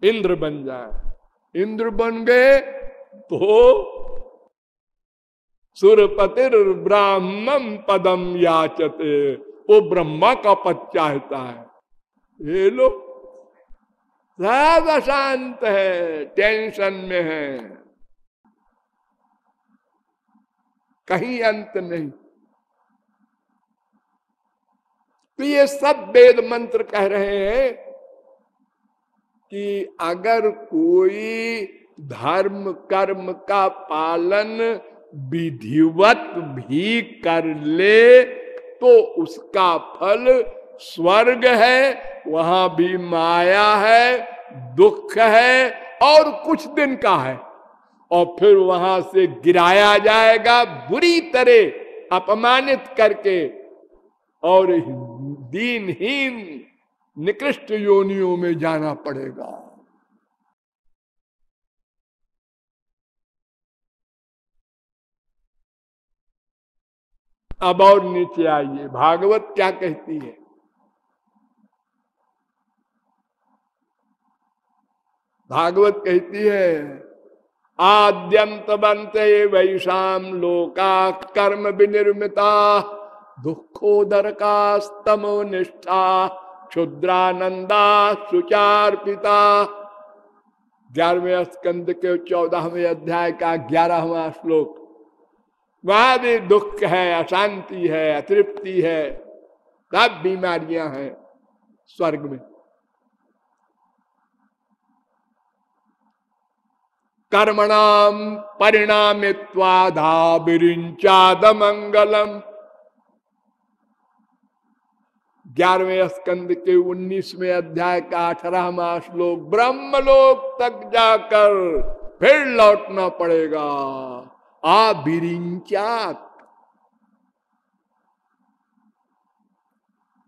इंद्र बन जाए। इंद्र बन गए तो सुरपति ब्राह्मण पदम याचते, वो ब्रह्मा का पद चाहता है। ये लोग सब अशांत है, टेंशन में है। कहीं अंत नहीं। तो ये सब वेद मंत्र कह रहे हैं कि अगर कोई धर्म, कर्म का पालन विधिवत भी कर ले तो उसका फल स्वर्ग है, वहाँ भी माया है, दुख है और कुछ दिन का है। और फिर वहाँ से गिराया जाएगा बुरी तरह, अपमानित करके। और दीनहीन, निकृष्ट योनियों में जाना पड़ेगा। अब और नीचे आइए। भागवत क्या कहती है? भागवत कहती है आद्यंत बनते वैशाम लोका कर्म विनिर्मिता दुखोदर का स्तमो निष्ठा क्षुद्रानंदा सुचार पिता ग्यारहवें स्कंद के चौदहवें अध्याय का ग्यारहवा श्लोक। वहाँ भी दुख है, अशांति है, अतृप्ति है, सब बीमारियाँ हैं स्वर्ग में। कर्मणाम परिणामित्वाधाबिरिंचाद मंगलम ग्यारहवें स्कंद के उन्नीसवें अध्याय का अठारहवा श्लोक, ब्रह्मलोक तक जाकर फिर लौटना पड़ेगा। आ बिरिंचात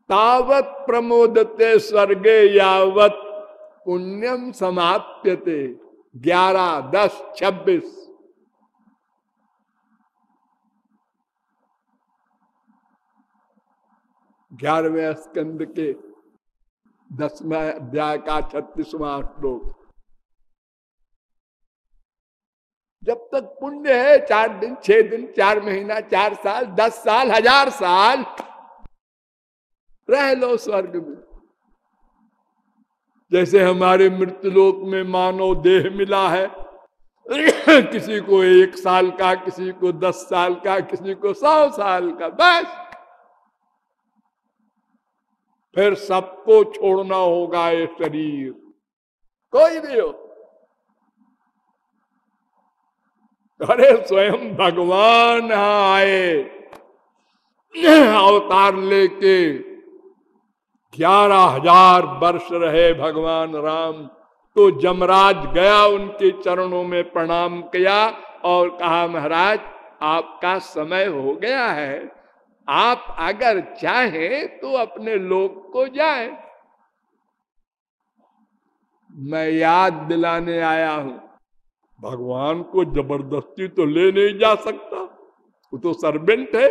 तावत प्रमोदते स्वर्गे, यावत पुण्यम समाप्यते। ग्यारह, दस, छब्बीस। ग्यारहवें स्कंद के दसवें अध्याय का छत्तीसवा श्लोक। जब तक पुण्य है, चार दिन, छह दिन, चार महीना, चार साल, दस साल, हज़ार साल, रह लो स्वर्ग में। जैसे हमारे मृत्युलोक में मानव देह मिला है। किसी को एक साल का, किसी को दस साल का, किसी को सौ साल का, बस। फिर सबको छोड़ना होगा ये शरीर। कोई भी हो। अरे स्वयं भगवान आए। अवतार लेके ग्यारह हज़ार वर्ष रहे भगवान राम। तो जमराज गया उनके चरणों में प्रणाम किया और कहा, महाराज, आपका समय हो गया है। आप अगर चाहें तो अपने लोग को जाए। मैं याद दिलाने आया हूँ। भगवान को ज़बरदस्ती तो ले नहीं जा सकता। वो तो सर्वेंट है,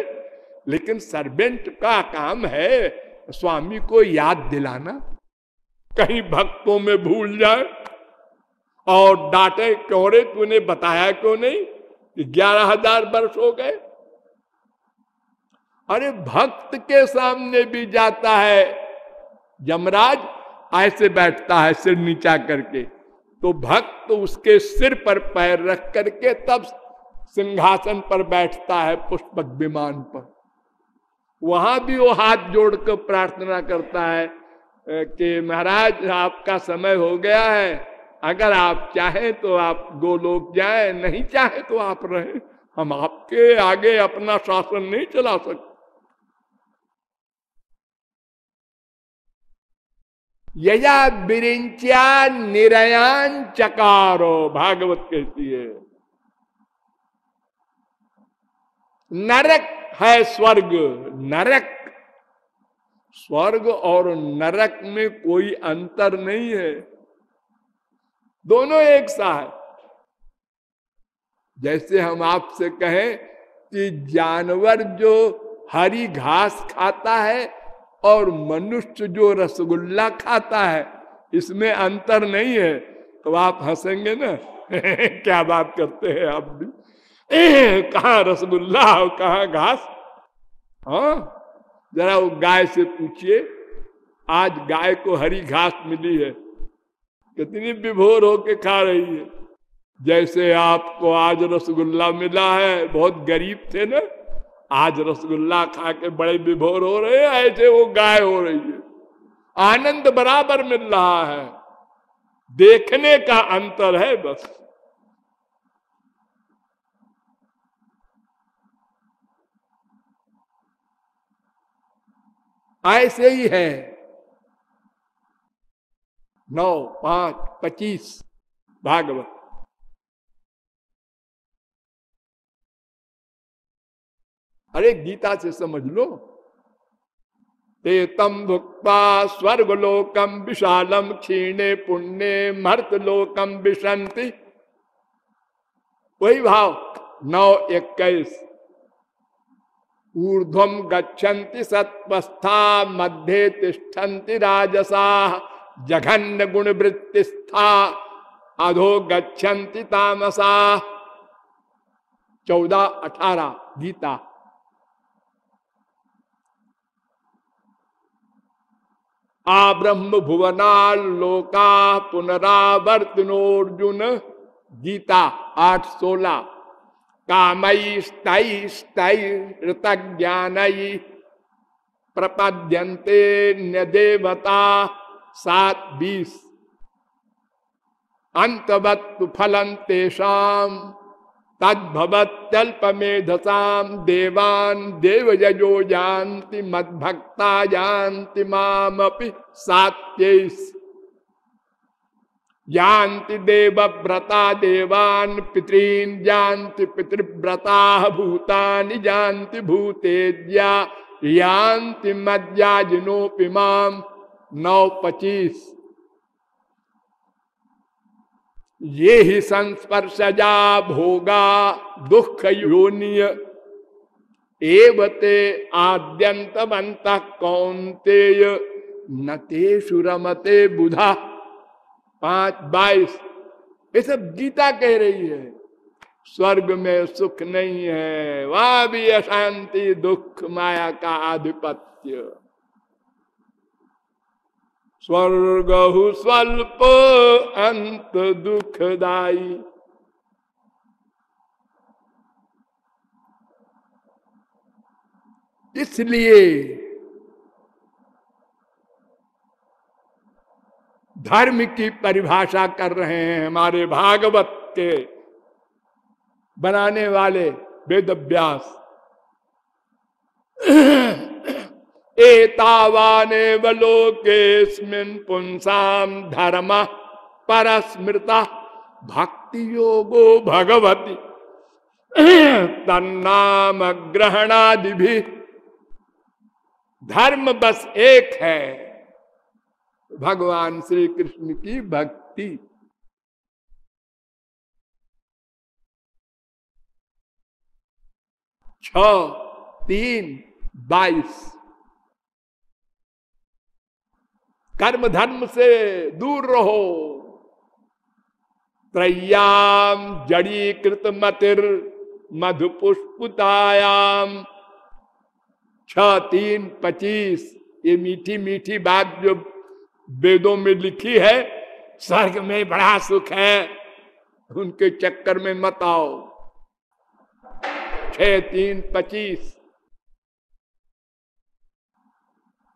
लेकिन सर्वेंट का काम है स्वामी को याद दिलाना, कहीं भक्तों में भूल जाए। और डांटे क्यों तूने बताया क्यों नहीं? ग्यारह हज़ार वर्ष हो गए। अरे भक्त के सामने भी जाता है। यमराज ऐसे बैठता है सिर नीचा करके। तो भक्त उसके सिर पर पैर रख करके तब सिंहासन पर बैठता है पुष्पक विमान पर। वहाँ भी वो हाथ जोड़कर प्रार्थना करता है कि महाराज, आपका समय हो गया है। अगर आप चाहें तो आप गोलोक जाए, नहीं चाहे तो आप रहे। हम आपके आगे अपना शासन नहीं चला सकते। यया बिरिंचा निरयान चकारो, भागवत कहती है। नरक है स्वर्ग। नरक। स्वर्ग और नरक में कोई अंतर नहीं है। दोनों एक सा है जैसे हम आपसे कहें कि जानवर जो हरी घास खाता है और मनुष्य जो रसगुल्ला खाता है, इसमें अंतर नहीं है। तो आप हंसेंगे ना? क्या बात करते हैं आप भी? कहा रसगुल्ला और कहा घास? हाँ जरा वो गाय से पूछिए। आज गाय को हरी घास मिली है। कितनी विभोर होके खा रही है। जैसे आपको आज रसगुल्ला मिला है। बहुत गरीब थे ना? आज रसगुल्ला खा के बड़े विभोर हो रहे हैं, ऐसे वो गाय हो रही है। आनंद बराबर मिल रहा है। देखने का अंतर है बस। ऐसे ही है। नौ, पाँच, पच्चीस, भागवत। अरे, गीता से समझ लो। ते तम भुक्ता, स्वर्गलोकम विशालम, क्षीणे पुण्य मर्त लोकम विशंति। वही भाव, नौ, इक्कीस। ऊर्ध्वम गच्छन्ति सत्वस्था मध्य तिष्ठन्ति राजसा जघन्य गुण वृत्तिस्था अधो गच्छन्ति तामसा। चौदह अठारह गीता। आ ब्रह्म भुवना लोका पुनरावर्तनोर्जुन गीता, आठ सोलह कामयी स्तई स्तई ऋतज्ञानयी प्रपद्यंते देवता सात बीस। अंतवत् फलम तेषाम, तद्भवत्यल्पमेधसाम, देवान देवजो जानति मद्भक्ता जानति मामपि सात्यैस। जानति देवव्रता देवान पितॄन जानति पितृव्रता भूतानि जानति भूतेज्या यान्ति मद्याजिनोपि माम। नौ पचीस। ये ही संस्पर्शजा भोगा दुख योनिय एवते आद्यंतवंत कौंतेय नतेषु रमते बुधा। पाँच, बाईस, ये सब गीता कह रही है। स्वर्ग में सुख नहीं है, वह भी अशांति, दुख, माया का आधिपत्य। स्वर्ग स्वल्प, अंत दुखदाई इसलिए धर्म की परिभाषा कर रहे हैं हमारे भागवत के बनाने वाले वेद व्यास एतावाने वलोकेस्मिन पुंसाम धर्म परस्मृता भक्ति योगो भगवती। तन्नाम ग्रहणादि भी धर्म बस एक है। भगवान श्री कृष्ण की भक्ति। छ, तीन, बाईस। कर्म धर्म से दूर रहो। त्रयाम जड़ीकृत मतिर मधुपुष्पुतायाम। छ, तीन, पच्चीस। ये मीठी मीठी बात जो वेदों में लिखी है, स्वर्ग में बड़ा सुख है, उनके चक्कर में मत आओ। छ तीन, पच्चीस।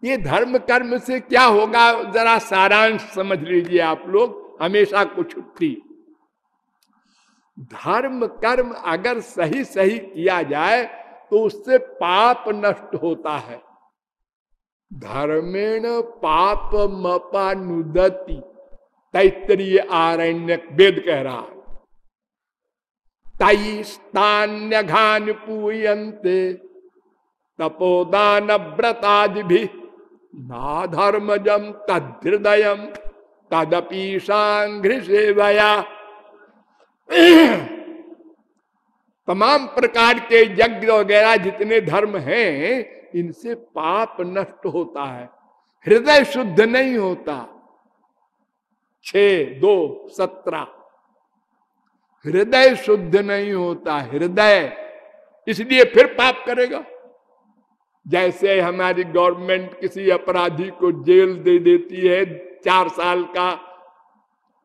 ये धर्म कर्म से क्या होगा, जरा सारांश समझ लीजिए आप लोग, हमेशा को छुट्टी धर्म कर्म अगर सही सही किया जाए तो उससे पाप नष्ट होता है। धर्मेण पाप मपानुदति तैतरीय आरण्य वेद कह रहा तई स्थान्य घान पूयंते तपोदान व्रतादि भी ना धर्मजम तदृदय तदपि सांघ्र सेवया तमाम प्रकार के यज्ञ वगैरह जितने धर्म हैं इनसे पाप नष्ट होता है, हृदय शुद्ध नहीं होता। छ, दो, सत्रह। हृदय शुद्ध नहीं होता, हृदय। इसलिए फिर पाप करेगा। जैसे हमारी गवर्नमेंट किसी अपराधी को जेल दे देती है, चार साल का,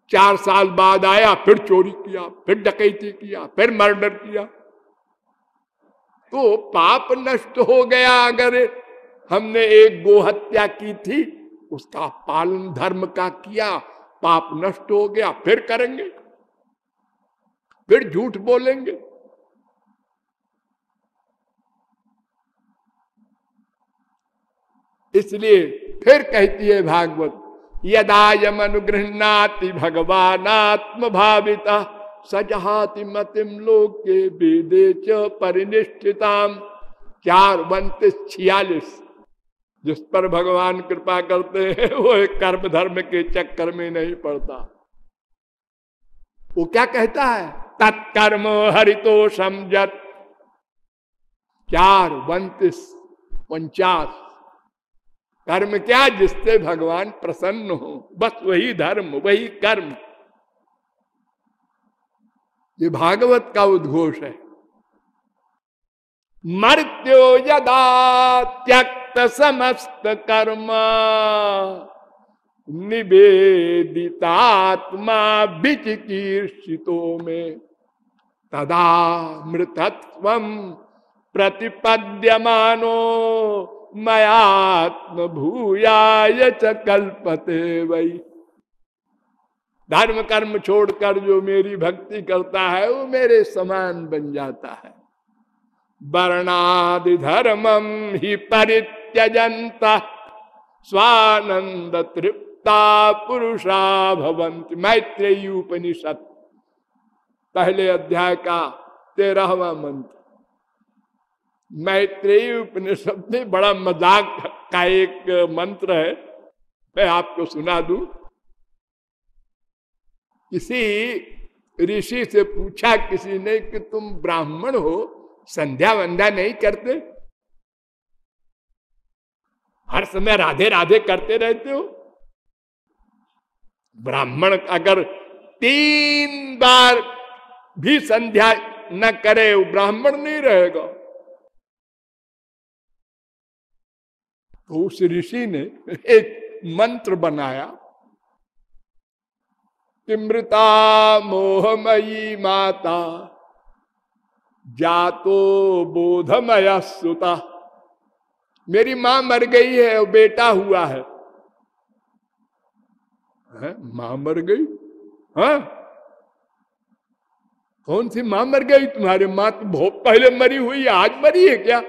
चार साल बाद आया, फिर चोरी किया, फिर डकैती किया, फिर मर्डर किया। तो पाप नष्ट हो गया। अगर हमने एक गोहत्या की थी, उसका पालन धर्म का किया, पाप नष्ट हो गया, फिर करेंगे? फिर झूठ बोलेंगे? इसलिए फिर कहती है भागवत, यदा यम अनुगृहणाति भगवान आत्म भाविता सजहाति मतिम लोके वेदे च परिनिष्ठिताम। चार बंतीस छियालीस जिस पर भगवान कृपा करते हैं, वो एक कर्म धर्म के चक्कर में नहीं पड़ता। वो क्या कहता है? तत्कर्म हरितो समझत चार बंतीस उनचास। कर्म क्या जिससे भगवान प्रसन्न हो? बस वही धर्म, वही कर्म। ये भागवत का उद्घोष है। मृत्यो यदा त्यक्त समस्त कर्म, निवेदितात्मा बिचिकीर्षितो में। तदा मृतत्व प्रतिपद्यमानो मयात्म भूयाय च कल्पते वही धर्म कर्म छोड़कर जो मेरी भक्ति करता है, वो मेरे समान बन जाता है। वर्णादि धर्मम ही परित्यजंता स्वानंद तृप्ता पुरुषा भवंत मैत्रेयी उपनिषद, पहले अध्याय का तेरहवा मंत्र। मैत्रेयी उपनिषद में बड़ा मज़ाक का एक मंत्र है, मैं आपको सुना दू। किसी ऋषि से पूछा किसी ने कि तुम ब्राह्मण हो, संध्या वंध्या नहीं करते? हर समय राधे राधे करते रहते हो। ब्राह्मण अगर तीन बार भी संध्या न करे, वो ब्राह्मण नहीं रहेगा। तो उस ऋषि ने एक मंत्र बनाया तिमृता मोहमयी माता। जातो बोधमय सुता। मेरी माँ मर गई है और बेटा हुआ है, है? माँ मर गई? हा? कौन सी माँ मर गई? तुम्हारे माँ तो बहुत पहले मरी हुई आज मरी है क्या?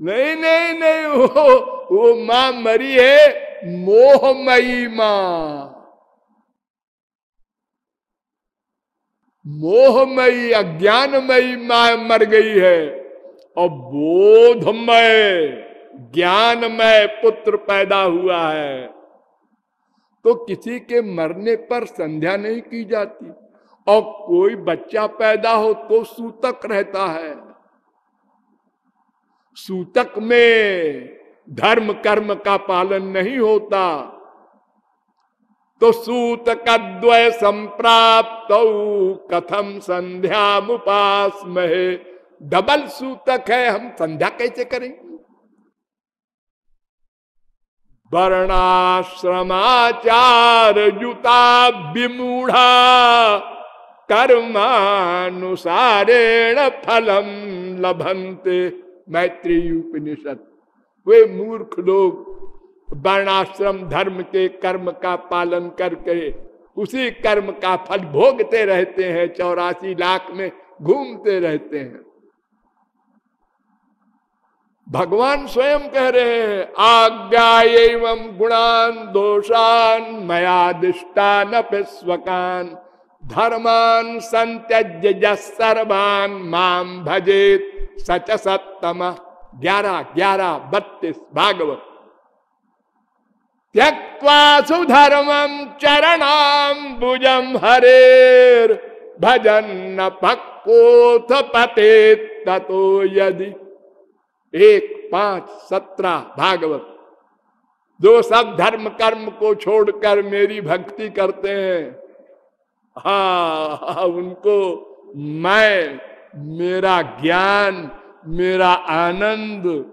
नहीं नहीं नहीं वो वो माँ मरी है मोहमयी माँ। मोहमयी, अज्ञानमयी माँ मर गई है। और बोधमय, ज्ञानमय पुत्र पैदा हुआ है। तो किसी के मरने पर संध्या नहीं की जाती। और कोई बच्चा पैदा हो तो सूतक रहता है। सूतक में धर्म कर्म का पालन नहीं होता। तो सूत कद्वय संप्राप्त कथम संध्या मुपास डबल सूतक है, हम संध्या कैसे करेंगे वर्णाश्रमाचार युता विमूढ़ा कर्मानुसारेण फलम लभंते मैत्री उपनिषद। वे मूर्ख लोग वर्णाश्रम धर्म के कर्म का पालन करके उसी कर्म का फल भोगते रहते हैं, चौरासी लाख में घूमते रहते हैं। भगवान स्वयं कह रहे हैं, आज्ञा एवं गुणान दोषान मयादिष्टान स्वकान धर्मान संत्यज्य सर्वान माम भजेत सच सत्तम ग्यारह ग्यारह, बत्तीस, भागवत। त्यक्वा सुधर्मम चरणाम भुजम हरेर भजन पक्कोथ पते ततो यदि। एक, पाँच, सत्रह, भागवत। जो सब धर्म कर्म को छोड़कर मेरी भक्ति करते हैं, हा, उनको मैं, मेरा ज्ञान, मेरा आनंद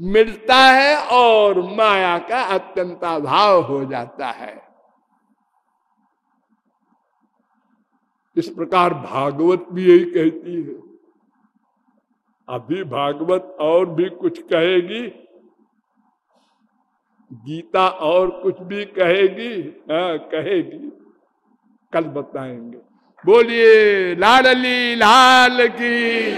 मिलता है और माया का अत्यंत अभाव हो जाता है। इस प्रकार भागवत भी यही कहती है। अभी भागवत और भी कुछ कहेगी, गीता और कुछ भी कहेगी हाँ कहेगी, कल बताएँगे। बोलिए लाडली लाल की।